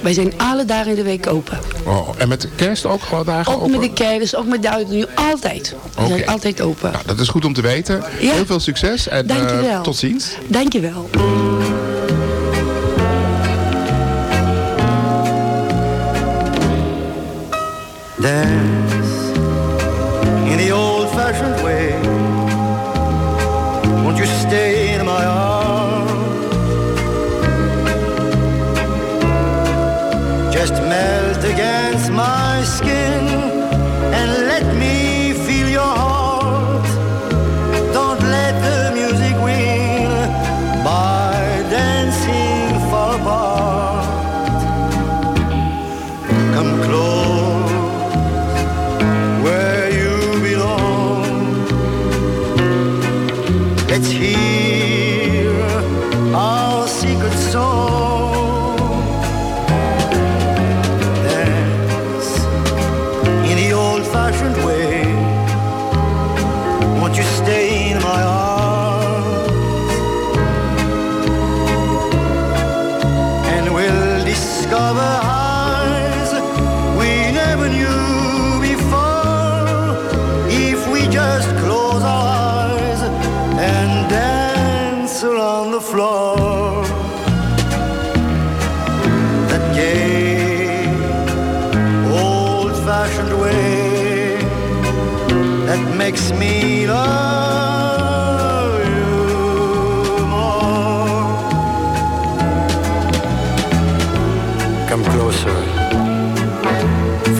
Wij zijn alle dagen in de week open. Oh, en met kerst ook alle dagen Ook open? met de kerst, ook met de nieuw. Altijd. We Oké. zijn altijd open. Nou, dat is goed om te weten. Ja. Heel veel succes en eh, Dankjewel. tot ziens. Dankjewel. Dance in the old fashioned way. Won't you stay in my arms? Just melt against my skin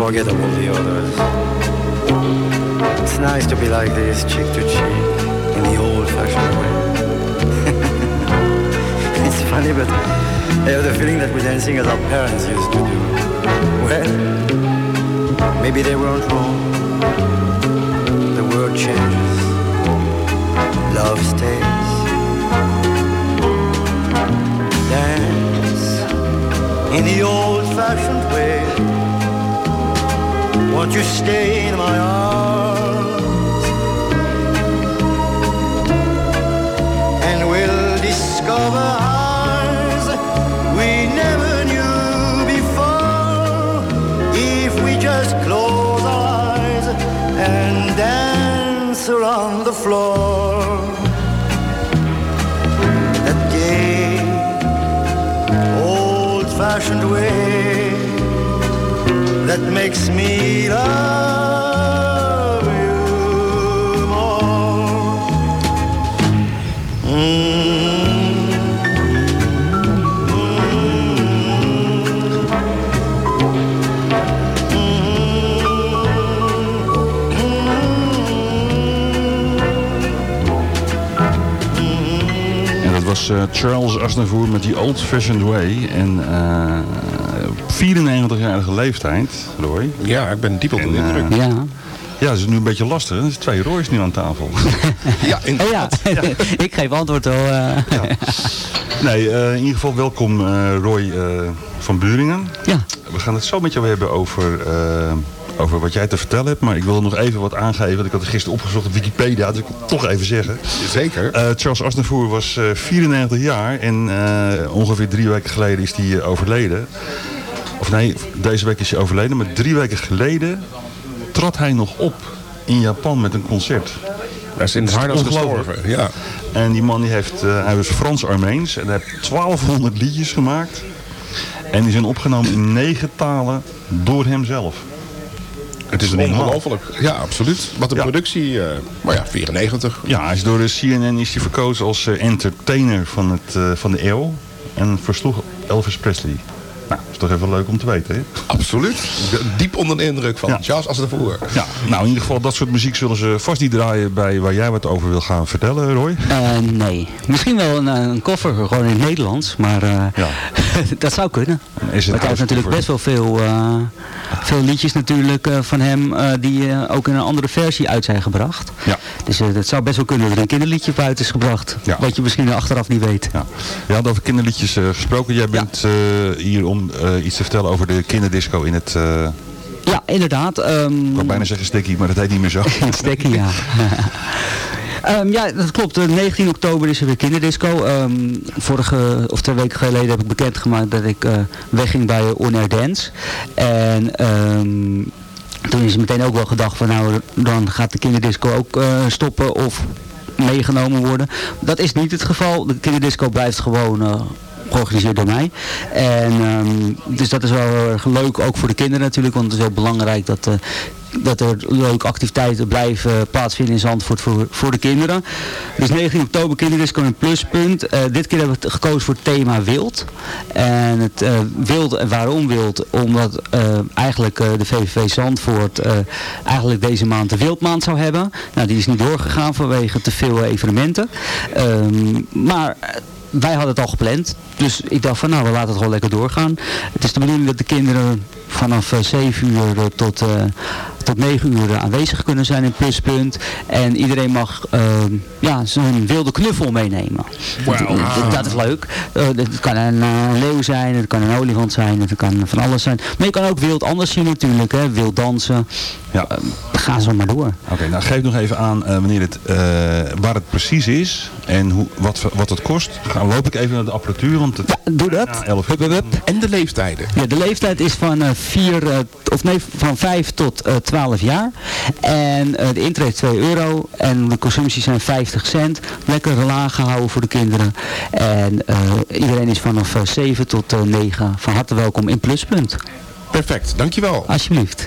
Forget all the others. It's nice to be like this, cheek to cheek, in the old-fashioned way. <laughs> it's funny, but I have the feeling that we're dancing as our parents used to do. Well, Maybe they weren't wrong. The world changes. Love stays. Dance in the old-fashioned way. Won't you stay in my arms? And we'll discover eyes we never knew before. If we just close our eyes and dance around the floor. That gay, old-fashioned way that makes me love you more. En dat was eh, Charles Aznavour met die Old Fashioned Way. En eh 94-jarige leeftijd, Roy. Ja, ik ben diep onder de indruk. ja. Ja, dat is nu een beetje lastig. Er zijn twee Roy's nu aan tafel. <laughs> ja, Oh ja, <laughs> ik geef antwoord wel. eh. Nee, eh, in ieder geval welkom eh, Roy eh, van Buringen. Ja. We gaan het zo met jou hebben over, eh, over wat jij te vertellen hebt. Maar ik wil nog even wat aangeven. Want ik had het gisteren opgezocht op Wikipedia. Dus ik wil het toch even zeggen. Zeker. Eh, Charles Aznavour was eh, 94 jaar. En eh, ongeveer drie weken geleden is hij eh, overleden. Of nee, deze week is hij overleden. Maar drie weken geleden trad hij nog op in Japan met een concert. Hij is in het harnas gestorven, ja. En die man die heeft, eh, hij was Frans-Armeens en hij heeft 1200 liedjes gemaakt. En die zijn opgenomen in negen talen door hemzelf. Het is ongelooflijk. Ja, absoluut. Wat een productie. eh, maar ja, 94. Ja, hij is door de CNN is hij verkozen als eh, entertainer van, het, van de eeuw. En versloeg Elvis Presley. Nou, is toch even leuk om te weten, hè? Absoluut. Diep onder de indruk van Charles Aznavour. Ja, nou in ieder geval dat soort muziek zullen ze vast niet draaien bij waar jij wat over wil gaan vertellen, Roy. Eh, nee. Misschien wel een, eh, een koffer, gewoon in het Nederlands. Maar eh, <laughs> dat zou kunnen. Is het Want hij heeft natuurlijk best wel veel, eh, veel liedjes natuurlijk eh, van hem eh, die ook in een andere versie uit zijn gebracht. Ja. Dus eh, het zou best wel kunnen dat er een kinderliedje buiten is gebracht. Ja. Wat je misschien achteraf niet weet. Ja. Je had over kinderliedjes eh, gesproken. Jij bent eh, hier om eh, iets te vertellen over de kinderdisco in het... eh, Ja, inderdaad. ehm, ik wou bijna zeggen Sticky, maar dat heet niet meer zo. <laughs> Stekkie, ja. <laughs> Ehm, ja, dat klopt. Eh, 19 oktober is er weer kinderdisco. Ehm, vorige, of twee weken geleden heb ik bekendgemaakt dat ik eh, wegging bij On Air Dance. En toen is meteen ook wel gedacht van nou, dan gaat de kinderdisco ook eh, stoppen of meegenomen worden. Dat is niet het geval. De kinderdisco blijft gewoon eh, georganiseerd door mij. En, ehm, dus dat is wel heel leuk, ook voor de kinderen natuurlijk, want het is ook belangrijk dat, eh, dat er leuke activiteiten blijven plaatsvinden in Zandvoort voor, voor de kinderen. Dus 19 oktober kinderdisco een pluspunt. Eh, dit keer hebben we gekozen voor het thema wild. En het eh, wild, en waarom wild? Omdat eh, eigenlijk de VVV Zandvoort eigenlijk deze maand de wildmaand zou hebben. Nou, die is niet doorgegaan vanwege te veel evenementen. Ehm, maar wij hadden het al gepland. Dus ik dacht van nou, we laten het gewoon lekker doorgaan. Het is de bedoeling dat de kinderen vanaf eh, 7 uur eh, tot, eh, tot 9 uur aanwezig kunnen zijn in Pluspunt. En iedereen mag eh, ja, zijn wilde knuffel meenemen. Dat, dat is leuk. Eh, het kan een eh, leeuw zijn, het kan een olifant zijn, het kan van alles zijn. Maar je kan ook wild anders zien natuurlijk, hè? wild dansen. Ja. Eh, ga zo maar door. Oké, nou geef nog even aan eh, wanneer het, eh, waar het precies is en hoe, wat, wat het kost. Dan loop ik even naar de apparatuur, want het... Doe dat. Ja, 11 Hup, hup, hup. En de leeftijden. Ja, de leeftijd is van, eh vier, of nee, van 5 tot eh 12 jaar. En eh, de is 2 euro. En de consumpties zijn 50 cent. Lekker laag gehouden voor de kinderen. En eh, iedereen is vanaf eh, 7 tot eh 9 van harte welkom in Pluspunt. Perfect, dankjewel. Alsjeblieft.